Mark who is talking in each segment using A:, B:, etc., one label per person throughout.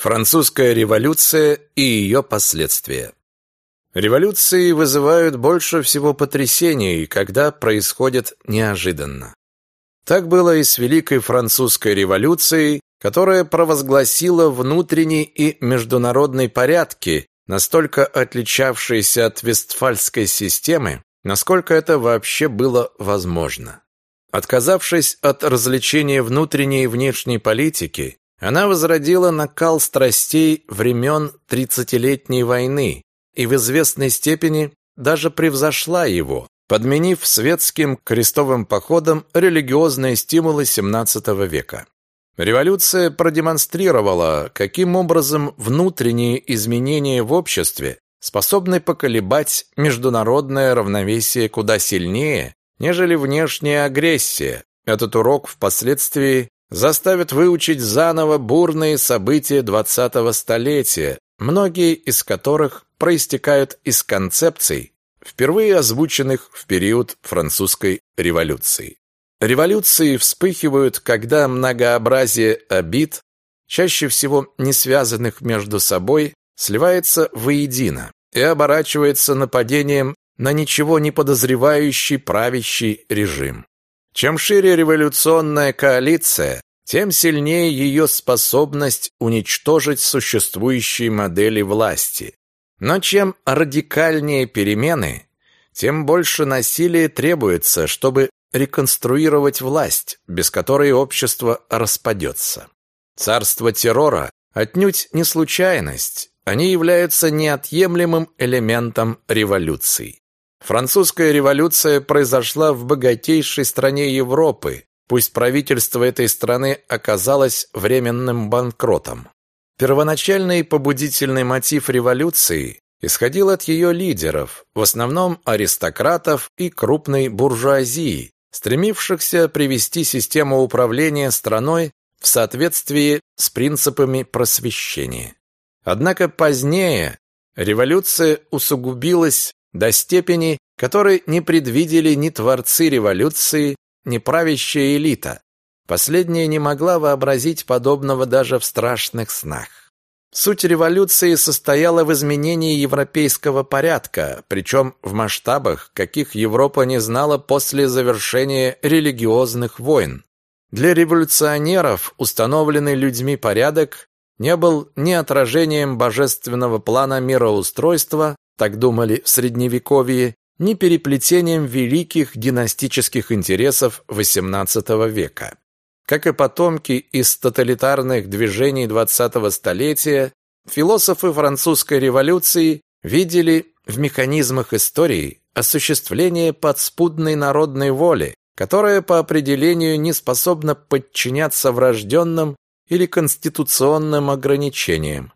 A: Французская революция и ее последствия. Революции вызывают больше всего потрясений, когда происходят неожиданно. Так было и с Великой Французской революцией, которая провозгласила внутренний и международный порядки, настолько отличавшиеся от Вестфальской системы, насколько это вообще было возможно. Отказавшись от развлечения внутренней и внешней политики, она возродила накал страстей времен Тридцатилетней войны и в известной степени даже превзошла его, подменив светским крестовым походом религиозные стимулы XVII века. Революция продемонстрировала, каким образом внутренние изменения в обществе способны поколебать международное равновесие куда сильнее, нежели внешняя агрессия. Этот урок впоследствии заставит выучить заново бурные события 20-го столетия, многие из которых проистекают из концепций, впервые озвученных в период французской революции. Революции вспыхивают, когда многообразие обид, чаще всего не связанных между собой, сливается воедино и оборачивается нападением на ничего не подозревающий правящий режим. Чем шире революционная коалиция, тем сильнее ее способность уничтожить существующие модели власти. Но чем радикальнее перемены, тем больше насилия требуется, чтобы реконструировать власть, без которой общество распадется. Царство террора отнюдь не случайность, они являются неотъемлемым элементом революции. Французская революция произошла в богатейшей стране Европы, пусть правительство этой страны оказалось временным банкротом. Первоначальный побудительный мотив революции исходил от ее лидеров, в основном аристократов и крупной буржуазии, стремившихся привести систему управления страной в соответствии с принципами просвещения. Однако позднее революция усугубилась до степени, которой не предвидели ни творцы революции, ни правящая элита. Последняя не могла вообразить подобного даже в страшных снах. Суть революции состояла в изменении европейского порядка, причем в масштабах, каких Европа не знала после завершения религиозных войн. Для революционеров установленный людьми порядок не был ни отражением божественного плана мироустройства, так думали в Средневековье, ни переплетением великих династических интересов XVIII века. Как и потомки из тоталитарных движений 20-го столетия, философы французской революции видели в механизмах истории осуществление подспудной народной воли, которая по определению не способна подчиняться врожденным или конституционным ограничениям,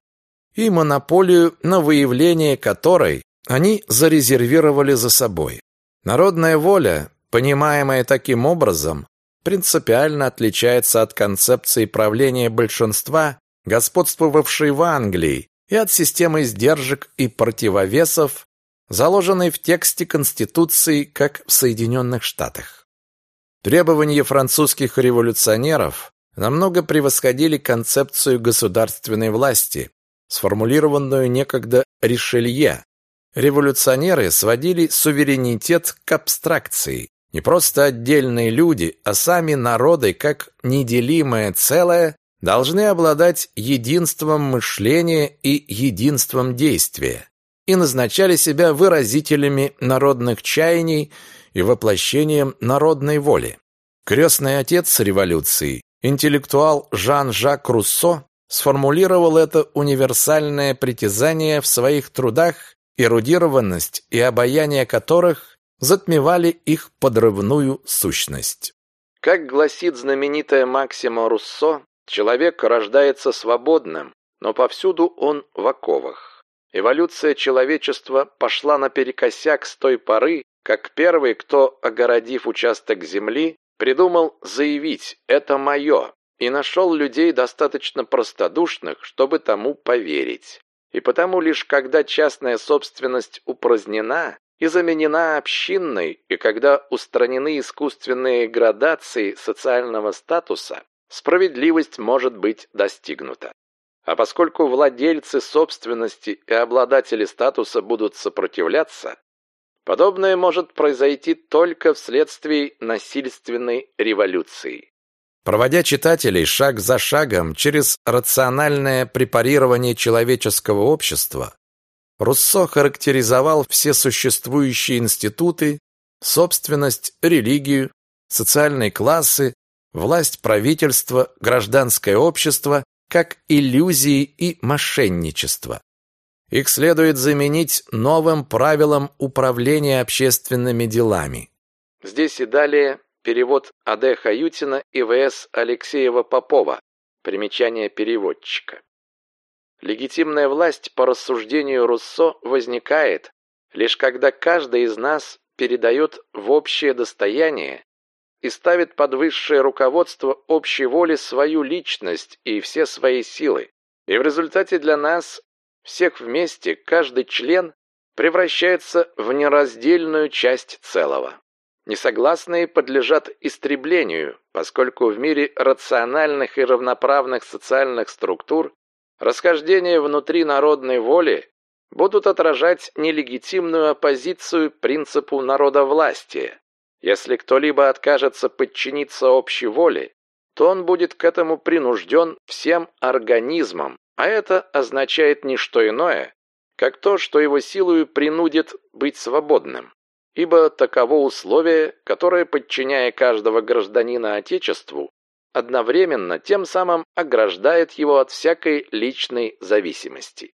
A: и монополию на выявление которой они зарезервировали за собой. Народная воля, понимаемая таким образом, принципиально отличается от концепции правления большинства, господствовавшей в Англии, и от системы сдержек и противовесов, заложенной в тексте Конституции, как в Соединенных Штатах. Требования французских революционеров намного превосходили концепцию государственной власти, сформулированную некогда Ришелье. Революционеры сводили суверенитет к абстракции. Не просто отдельные люди, а сами народы, как неделимое целое, должны обладать единством мышления и единством действия и назначали себя выразителями народных чаяний и воплощением народной воли. Крестный отец революции, интеллектуал Жан-Жак Руссо, сформулировал это универсальное притязание в своих трудах, эрудированность и обаяние которых затмевали их подрывную сущность. Как гласит знаменитая Максима Руссо, человек рождается свободным, но повсюду он в оковах. Эволюция человечества пошла наперекосяк с той поры, как первый, кто, огородив участок земли, придумал заявить «это мое», и нашел людей достаточно простодушных, чтобы тому поверить. И потому лишь когда частная собственность упразднена и заменена общинной, и когда устранены искусственные градации социального статуса, справедливость может быть достигнута. А поскольку владельцы собственности и обладатели статуса будут сопротивляться, подобное может произойти только вследствие насильственной революции. Проводя читателей шаг за шагом через рациональное препарирование человеческого общества, Руссо характеризовал все существующие институты, собственность, религию, социальные классы, власть правительства, гражданское общество как иллюзии и мошенничество. Их следует заменить новым правилом управления общественными делами. Здесь и далее перевод А.Д. Хаютина и В.С. Алексеева-Попова. Примечание переводчика. Легитимная власть, по рассуждению Руссо, возникает, лишь когда каждый из нас передает в общее достояние и ставит под высшее руководство общей воли свою личность и все свои силы. И в результате для нас, всех вместе, каждый член превращается в нераздельную часть целого. Несогласные подлежат истреблению, поскольку в мире рациональных и равноправных социальных структур расхождения внутри народной воли будут отражать нелегитимную оппозицию принципу народовластия, если кто-либо откажется подчиниться общей воле, то он будет к этому принужден всем организмом, а это означает не что иное, как то, что его силою принудит быть свободным. Ибо таково условие, которое, подчиняя каждого гражданина Отечеству, одновременно тем самым ограждает его от всякой личной зависимости.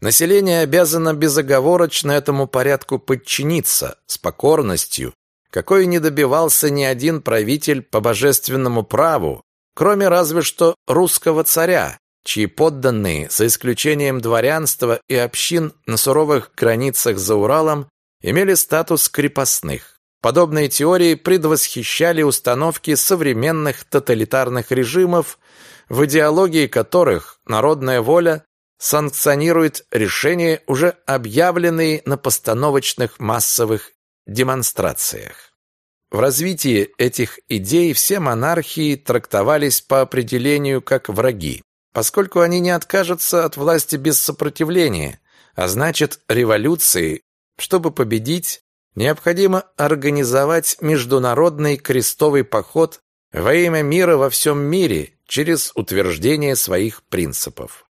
A: Население обязано безоговорочно этому порядку подчиниться с покорностью какой не добивался ни один правитель по божественному праву, кроме разве что русского царя, чьи подданные, за исключением дворянства и общин на суровых границах за Уралом, имели статус крепостных. Подобные теории предвосхищали установки современных тоталитарных режимов, в идеологии которых народная воля санкционирует решения, уже объявленные на постановочных массовых демонстрациях. В развитии этих идей все монархии трактовались по определению как враги, поскольку они не откажутся от власти без сопротивления, а значит, революции, чтобы победить, необходимо организовать международный крестовый поход во имя мира во всем мире через утверждение своих принципов.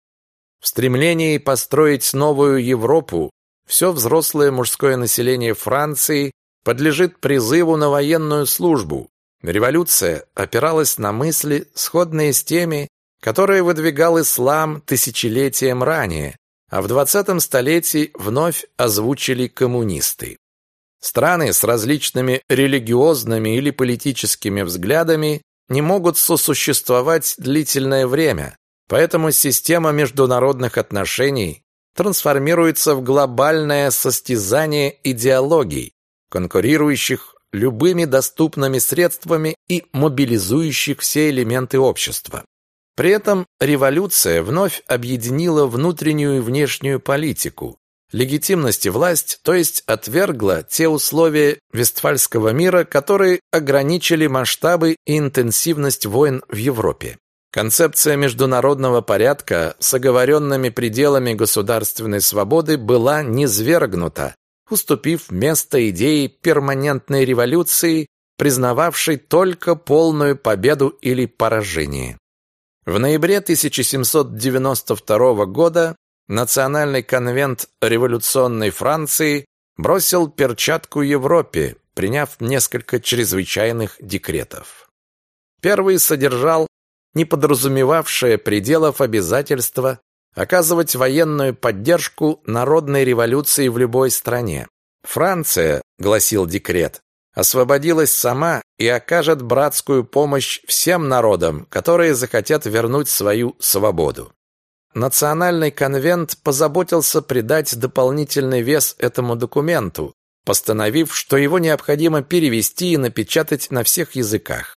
A: В стремлении построить новую Европу все взрослое мужское население Франции подлежит призыву на военную службу. Революция опиралась на мысли, сходные с теми, которые выдвигал ислам тысячелетием ранее, а в 20 столетии вновь озвучили коммунисты. Страны с различными религиозными или политическими взглядами не могут сосуществовать длительное время, поэтому система международных отношений трансформируется в глобальное состязание идеологий, конкурирующих любыми доступными средствами и мобилизующих все элементы общества. При этом революция вновь объединила внутреннюю и внешнюю политику, легитимность и власть, то есть отвергла те условия Вестфальского мира, которые ограничили масштабы и интенсивность войн в Европе. Концепция международного порядка с оговоренными пределами государственной свободы была низвергнута, уступив место идее перманентной революции, признававшей только полную победу или поражение. В ноябре 1792 года Национальный конвент революционной Франции бросил перчатку Европе, приняв несколько чрезвычайных декретов. Первый содержал не подразумевавшее пределов обязательства оказывать военную поддержку народной революции в любой стране. Франция, гласил декрет, освободилась сама и окажет братскую помощь всем народам, которые захотят вернуть свою свободу. Национальный конвент позаботился придать дополнительный вес этому документу, постановив, что его необходимо перевести и напечатать на всех языках.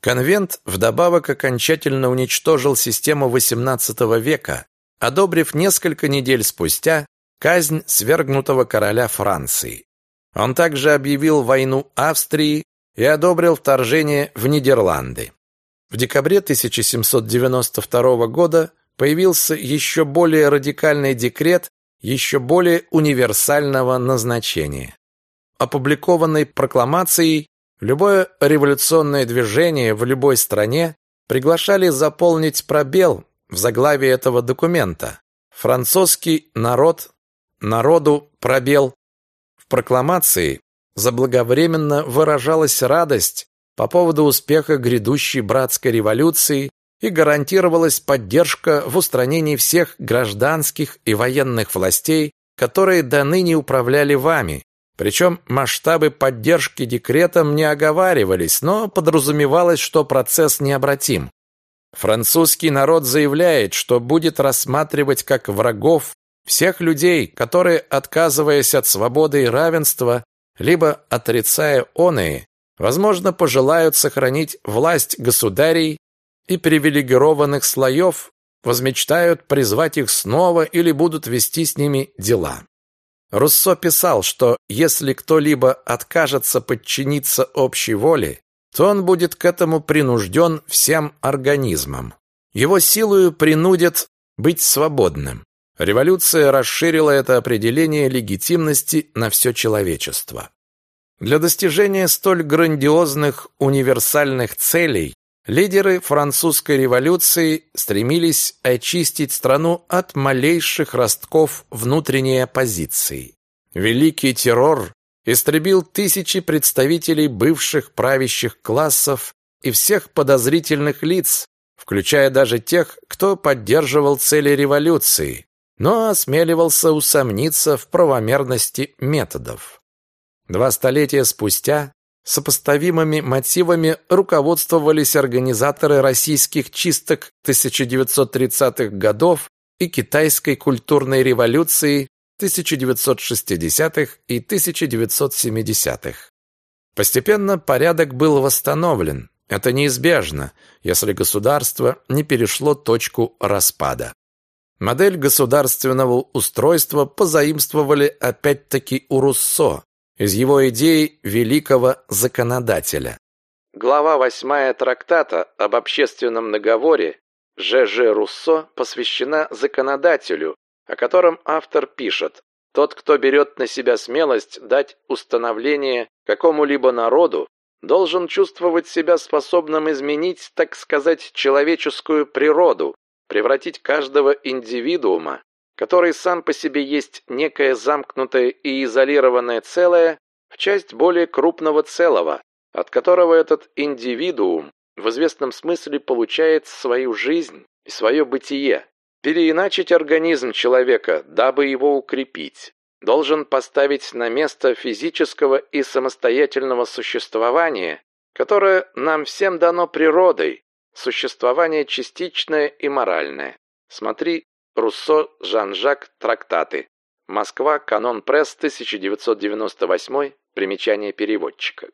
A: Конвент вдобавок окончательно уничтожил систему XVIII века, одобрив несколько недель спустя казнь свергнутого короля Франции. Он также объявил войну Австрии и одобрил вторжение в Нидерланды. В декабре 1792 года появился еще более радикальный декрет еще более универсального назначения. Опубликованной прокламацией любое революционное движение в любой стране приглашали заполнить пробел в заглавии этого документа. Французский народ, народу пробел. Прокламации заблаговременно выражалась радость по поводу успеха грядущей братской революции и гарантировалась поддержка в устранении всех гражданских и военных властей, которые до ныне управляли вами. Причем масштабы поддержки декретом не оговаривались, но подразумевалось, что процесс необратим. Французский народ заявляет, что будет рассматривать как врагов всех людей, которые, отказываясь от свободы и равенства, либо отрицая оные, возможно, пожелают сохранить власть государей и привилегированных слоев возмечтают призвать их снова или будут вести с ними дела. Руссо писал, что если кто-либо откажется подчиниться общей воле, то он будет к этому принужден всем организмом. Его силою принудят быть свободным. Революция расширила это определение легитимности на все человечество. Для достижения столь грандиозных универсальных целей Лидеры французской революции стремились очистить страну от малейших ростков внутренней оппозиции. Великий террор истребил тысячи представителей бывших правящих классов и всех подозрительных лиц, включая даже тех, кто поддерживал цели революции, но осмеливался усомниться в правомерности методов. Два столетия спустя Сопоставимыми мотивами руководствовались организаторы российских чисток 1930-х годов и китайской культурной революции 1960-х и 1970-х. Постепенно порядок был восстановлен. Это неизбежно, если государство не перешло точку распада. Модель государственного устройства позаимствовали опять-таки у Руссо, из его идей великого законодателя. Глава 8 трактата об общественном наговоре Ж.Ж. Руссо посвящена законодателю, о котором автор пишет «Тот, кто берет на себя смелость дать установление какому-либо народу, должен чувствовать себя способным изменить, так сказать, человеческую природу, превратить каждого индивидуума который сам по себе есть некое замкнутое и изолированное целое, в часть более крупного целого, от которого этот индивидуум в известном смысле получает свою жизнь и свое бытие. Переиначить организм человека, дабы его укрепить, должен поставить на место физического и самостоятельного существования, которое нам всем дано природой, существование частичное и моральное. Смотри Руссо, Жан-Жак, Трактаты. Москва, Канон Пресс, 1998, примечание переводчика.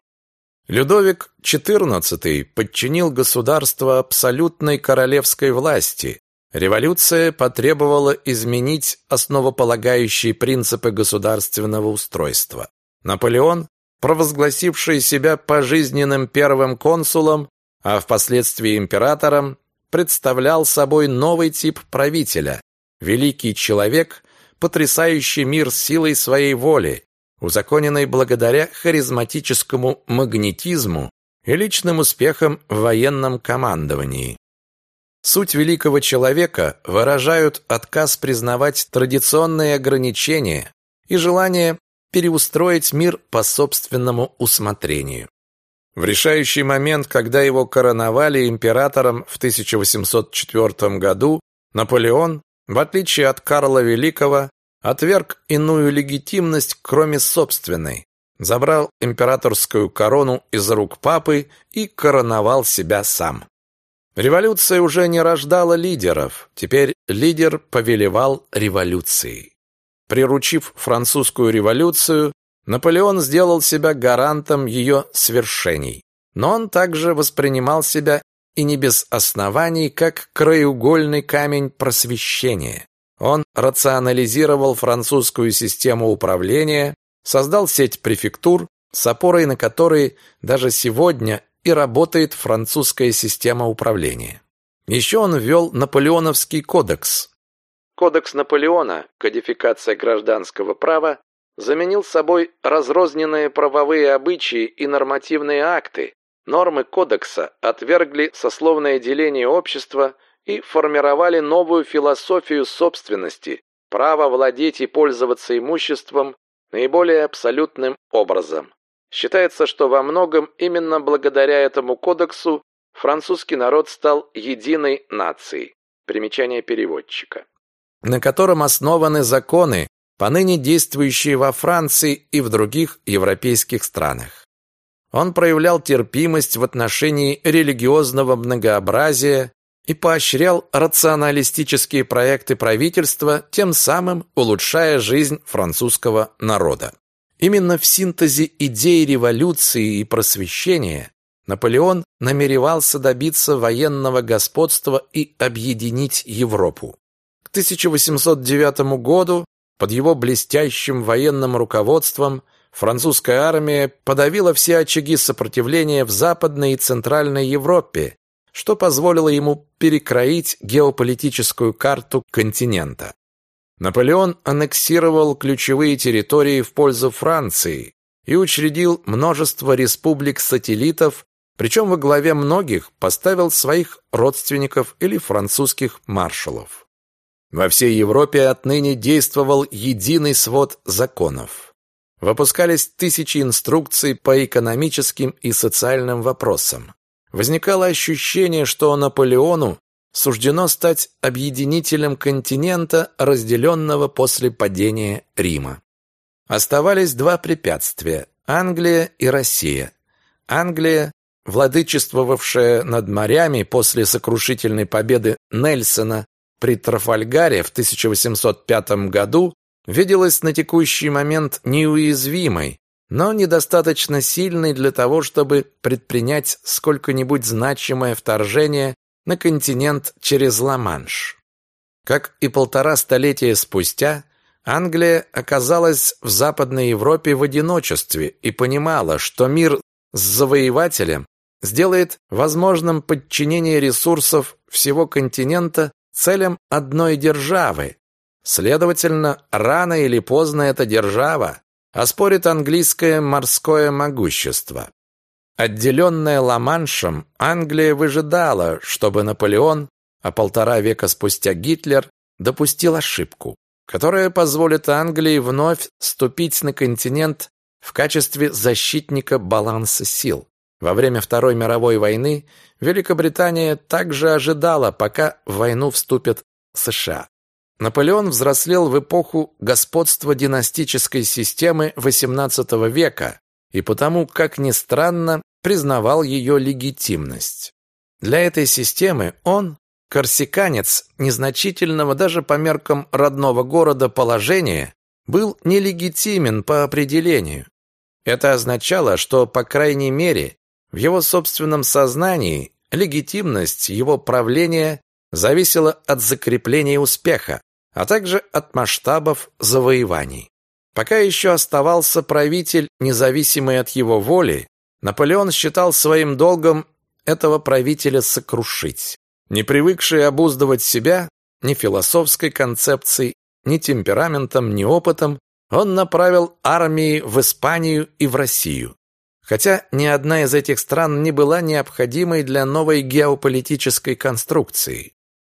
A: Людовик XIV подчинил государство абсолютной королевской власти. Революция потребовала изменить основополагающие принципы государственного устройства. Наполеон, провозгласивший себя пожизненным первым консулом, а впоследствии императором, представлял собой новый тип правителя, великий человек, потрясающий мир силой своей воли, узаконенной благодаря харизматическому магнетизму и личным успехам в военном командовании. Суть великого человека выражают отказ признавать традиционные ограничения и желание переустроить мир по собственному усмотрению. В решающий момент, когда его короновали императором в 1804 году, Наполеон в отличие от Карла Великого, отверг иную легитимность, кроме собственной, забрал императорскую корону из рук папы и короновал себя сам. Революция уже не рождала лидеров, теперь лидер повелевал революцией. Приручив французскую революцию, Наполеон сделал себя гарантом ее свершений. Но он также воспринимал себя и не без оснований, как краеугольный камень просвещения. Он рационализировал французскую систему управления, создал сеть префектур, с опорой на которые даже сегодня и работает французская система управления. Еще он ввел Наполеоновский кодекс.
B: Кодекс Наполеона, кодификация гражданского права, заменил собой разрозненные правовые обычаи и нормативные акты. Нормы кодекса отвергли сословное деление общества и формировали новую философию собственности, право владеть и пользоваться имуществом наиболее абсолютным образом. Считается, что во многом именно благодаря этому кодексу французский народ стал единой нацией. Примечание переводчика.
A: На котором основаны законы, поныне действующие во Франции и в других европейских странах. Он проявлял терпимость в отношении религиозного многообразия и поощрял рационалистические проекты правительства, тем самым улучшая жизнь французского народа. Именно в синтезе идей революции и просвещения Наполеон намеревался добиться военного господства и объединить Европу. К 1809 году под его блестящим военным руководством французская армия подавила все очаги сопротивления в Западной и Центральной Европе, что позволило ему перекроить геополитическую карту континента. Наполеон аннексировал ключевые территории в пользу Франции и учредил множество республик-сателлитов, причем во главе многих поставил своих родственников или французских маршалов. Во всей Европе отныне действовал единый свод законов. Выпускались тысячи инструкций по экономическим и социальным вопросам. Возникало ощущение, что Наполеону суждено стать объединителем континента, разделенного после падения Рима. Оставались два препятствия – Англия и Россия. Англия, владычествовавшая над морями после сокрушительной победы Нельсона при Трафальгаре в 1805 году, виделась на текущий момент неуязвимой, но недостаточно сильной для того, чтобы предпринять сколько-нибудь значимое вторжение на континент через Ла-Манш. Как и полтора столетия спустя, Англия оказалась в Западной Европе в одиночестве и понимала, что мир с завоевателем сделает возможным подчинение ресурсов всего континента целям одной державы. Следовательно, рано или поздно эта держава оспорит английское морское могущество. Отделенная Ла-Маншем, Англия выжидала, чтобы Наполеон, а полтора века спустя Гитлер, допустил ошибку, которая позволит Англии вновь ступить на континент в качестве защитника баланса сил. Во время Второй мировой войны Великобритания также ожидала, пока в войну вступят США. Наполеон взрослел в эпоху господства династической системы XVIII века, и потому, как ни странно, признавал ее легитимность. Для этой системы он, корсиканец, незначительного даже по меркам родного города положения, был нелегитимен по определению. Это означало, что, по крайней мере, в его собственном сознании легитимность его правления зависела от закрепления успеха, а также от масштабов завоеваний. Пока еще оставался правитель, независимый от его воли, Наполеон считал своим долгом этого правителя сокрушить. Не привыкший обуздывать себя ни философской концепцией, ни темпераментом, ни опытом, он направил армии в Испанию и в Россию. Хотя ни одна из этих стран не была необходимой для новой геополитической конструкции.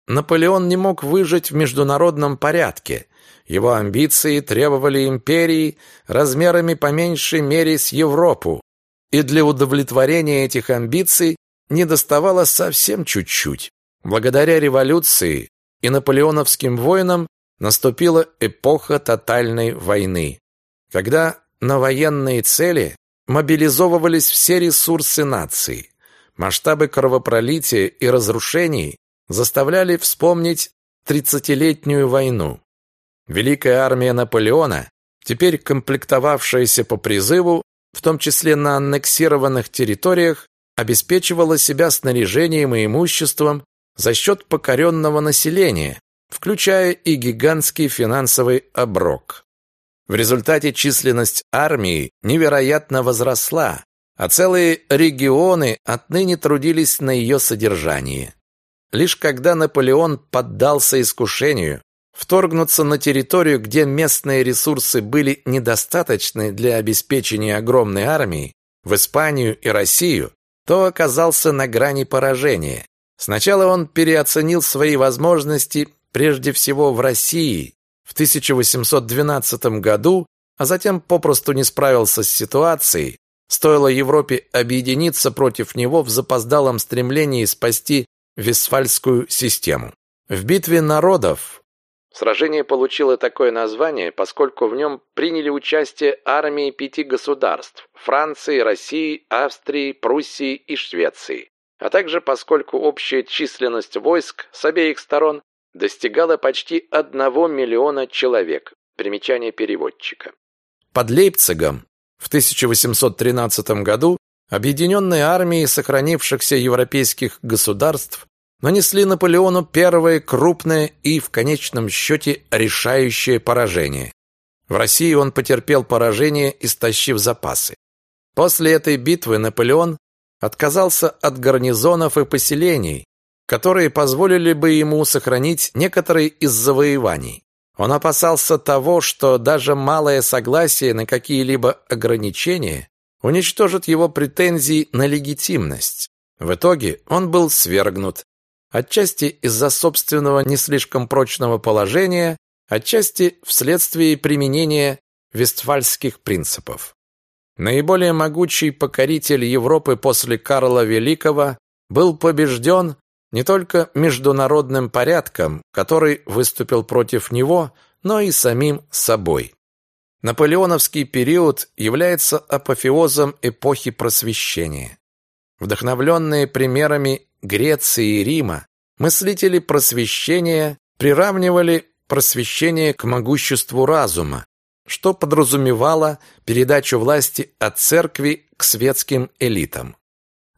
A: Наполеон не мог выжить в международном порядке – его амбиции требовали империи размерами по меньшей мере с Европу, и для удовлетворения этих амбиций недоставало совсем чуть-чуть. Благодаря революции и наполеоновским войнам наступила эпоха тотальной войны, когда на военные цели мобилизовывались все ресурсы нации. Масштабы кровопролития и разрушений заставляли вспомнить тридцатилетнюю войну. Великая армия Наполеона, теперь комплектовавшаяся по призыву, в том числе на аннексированных территориях, обеспечивала себя снаряжением и имуществом за счет покоренного населения, включая и гигантский финансовый оброк. В результате численность армии невероятно возросла, а целые регионы отныне трудились на ее содержании. лишь когда Наполеон поддался искушению вторгнуться на территорию, где местные ресурсы были недостаточны для обеспечения огромной армии, в Испанию и Россию, то оказался на грани поражения. Сначала он переоценил свои возможности прежде всего в России в 1812 году, а затем попросту не справился с ситуацией, стоило Европе объединиться против него в запоздалом стремлении спасти Вестфальскую систему. В битве народов
B: Сражение получило такое название, поскольку в нем приняли участие армии пяти государств – Франции, России, Австрии, Пруссии и Швеции, а также поскольку общая численность войск с обеих сторон достигала почти одного миллиона человек. Примечание переводчика.
A: Под Лейпцигом в 1813 году объединенные армии сохранившихся европейских государств нанесли Наполеону первое крупное и, в конечном счете, решающее поражение. В России он потерпел поражение, истощив запасы. После этой битвы Наполеон отказался от гарнизонов и поселений, которые позволили бы ему сохранить некоторые из завоеваний. Он опасался того, что даже малое согласие на какие-либо ограничения уничтожит его претензии на легитимность. В итоге он был свергнут, отчасти из-за собственного не слишком прочного положения, отчасти вследствие применения вестфальских принципов. Наиболее могучий покоритель Европы после Карла Великого был побежден не только международным порядком, который выступил против него, но и самим собой. Наполеоновский период является апофеозом эпохи просвещения. Вдохновленные примерами Греции и Рима, мыслители просвещения приравнивали просвещение к могуществу разума, что подразумевало передачу власти от церкви к светским элитам.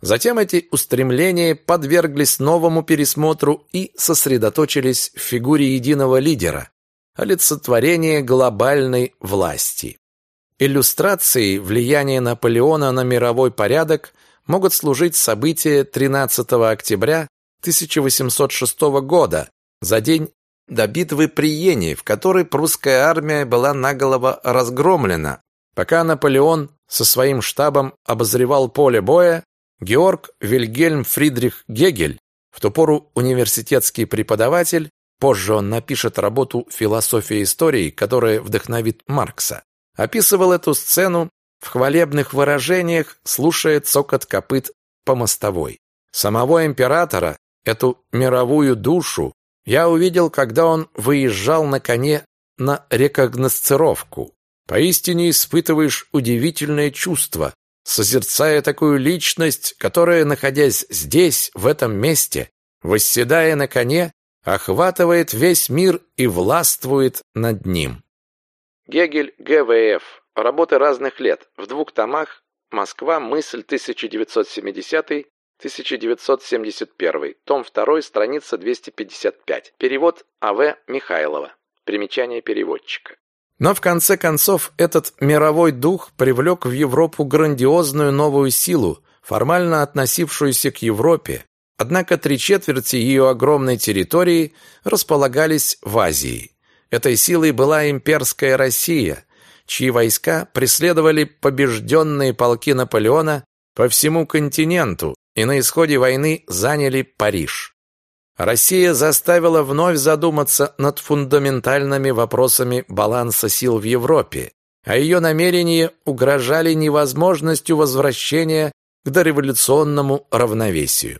A: Затем эти устремления подверглись новому пересмотру и сосредоточились в фигуре единого лидера, олицетворения глобальной власти. Иллюстрацией влияния Наполеона на мировой порядок могут служить события 13 октября 1806 года, за день до битвы при Йене, в которой прусская армия была наголову разгромлена. Пока Наполеон со своим штабом обозревал поле боя, Георг Вильгельм Фридрих Гегель, в ту пору университетский преподаватель, позже он напишет работу «Философия истории», которая вдохновит Маркса, описывал эту сцену в хвалебных выражениях слушая цокот копыт по мостовой. Самого императора, эту мировую душу, я увидел, когда он выезжал на коне на рекогносцировку. Поистине испытываешь удивительное чувство, созерцая такую личность, которая, находясь здесь, в этом месте, восседая на коне, охватывает весь мир и властвует над ним.
B: Гегель, ГВФ, Работы разных лет. В двух томах. Москва. Мысль. 1970-1971. Том 2. Страница 255. Перевод А.В. Михайлова. Примечание переводчика.
A: Но в конце концов этот мировой дух привлек в Европу грандиозную новую силу, формально относившуюся к Европе. Однако три четверти ее огромной территории располагались в Азии. Этой силой была имперская Россия – чьи войска преследовали побежденные полки Наполеона по всему континенту и на исходе войны заняли Париж. Россия заставила вновь задуматься над фундаментальными вопросами баланса сил в Европе, а ее намерения угрожали невозможностью возвращения к дореволюционному равновесию.